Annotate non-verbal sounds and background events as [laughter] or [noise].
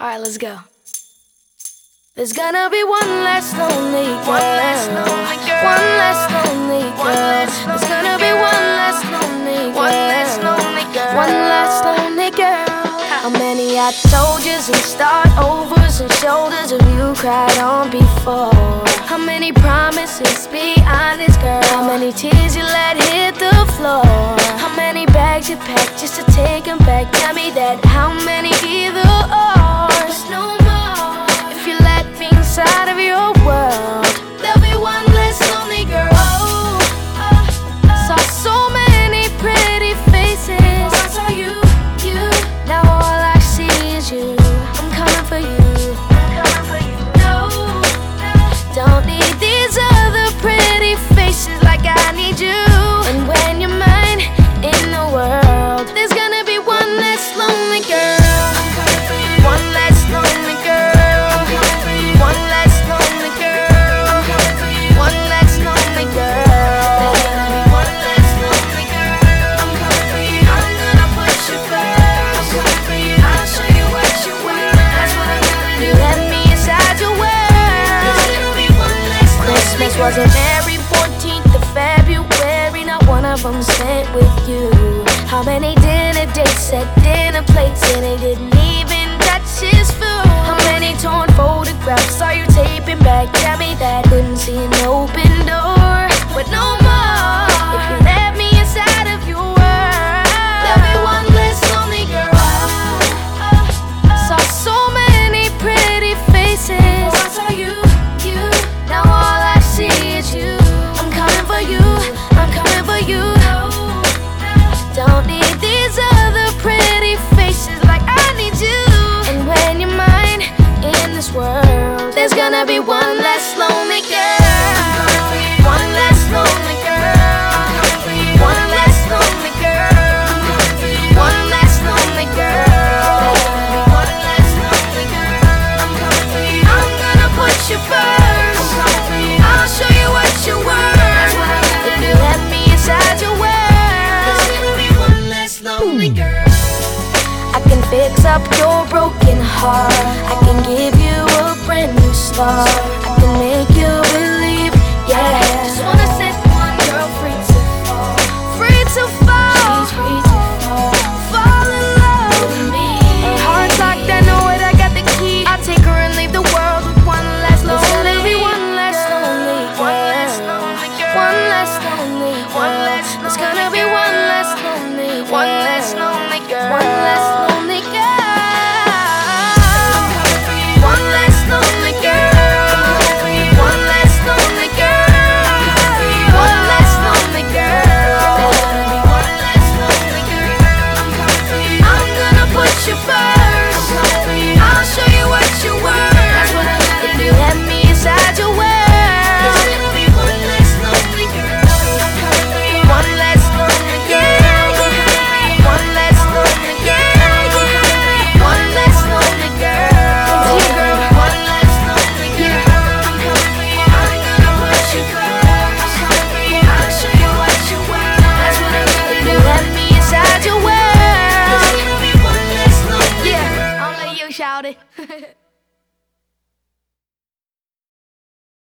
Alright, let's go. There's gonna be one less lonely girl. One less lonely girl. One less lonely girl. There's gonna be one less lonely girl. One less lonely girl. One less lonely girl. How many I told yous and start overs and shoulders have you cried on before? How many promises? Be honest, girl. How many tears you let hit the floor? How many bags you packed just to take them back? Tell me that. How many either or? Christmas wasn't every 14th of February. Not one of them spent with you. How many dinner dates at dinner plates and they didn't even touch his food? How many torn photographs are you taping back? Tell me that couldn't see an open door, world, there's gonna be one less lonely girl. One less lonely girl. One less lonely girl. One less lonely girl. One less lonely girl. I'm gonna put you first. I'll show you what you're worth. If you let me inside your world, there's gonna be one less lonely girl. I can fix up your broken heart. I can give you brand new start. I can make you believe, yeah. Just wanna set one girl free to fall, free to fall, free to fall. fall in love with me. Hard locked, I know it. I got the key. I take her and leave the world with one less lonely, one less lonely, girl. one less lonely girl, one less lonely. One less lonely. It's gonna be. Bye. [laughs]